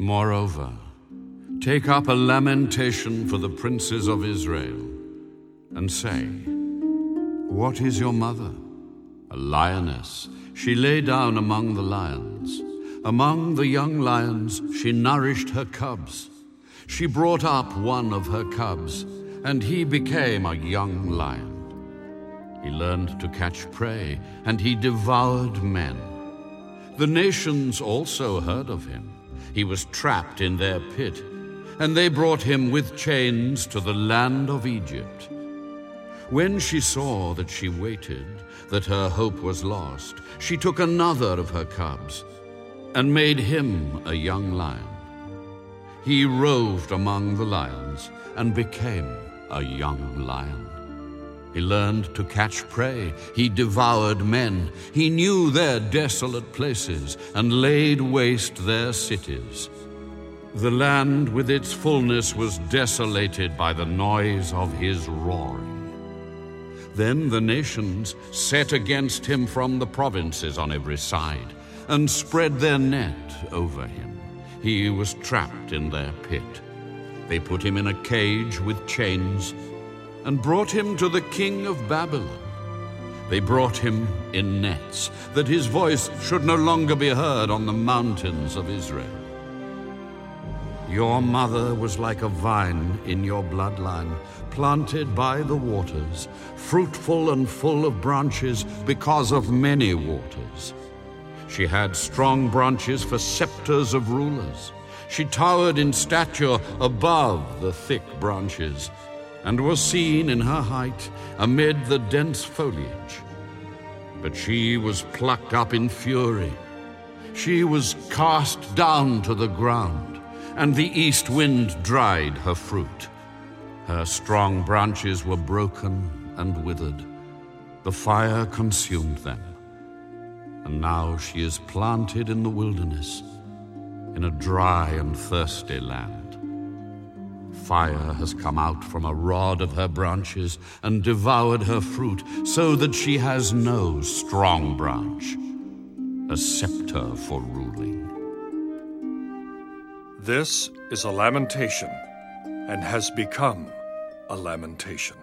Moreover, take up a lamentation for the princes of Israel, and say, What is your mother? A lioness. She lay down among the lions. Among the young lions, she nourished her cubs. She brought up one of her cubs, and he became a young lion. He learned to catch prey, and he devoured men. The nations also heard of him. He was trapped in their pit, and they brought him with chains to the land of Egypt. When she saw that she waited, that her hope was lost, she took another of her cubs and made him a young lion. He roved among the lions and became a young lion. He learned to catch prey. He devoured men. He knew their desolate places and laid waste their cities. The land with its fullness was desolated by the noise of his roaring. Then the nations set against him from the provinces on every side and spread their net over him. He was trapped in their pit. They put him in a cage with chains and brought him to the king of Babylon. They brought him in nets, that his voice should no longer be heard on the mountains of Israel. Your mother was like a vine in your bloodline, planted by the waters, fruitful and full of branches because of many waters. She had strong branches for scepters of rulers. She towered in stature above the thick branches and was seen in her height amid the dense foliage. But she was plucked up in fury. She was cast down to the ground, and the east wind dried her fruit. Her strong branches were broken and withered. The fire consumed them. And now she is planted in the wilderness, in a dry and thirsty land fire has come out from a rod of her branches and devoured her fruit, so that she has no strong branch, a scepter for ruling. This is a lamentation and has become a lamentation.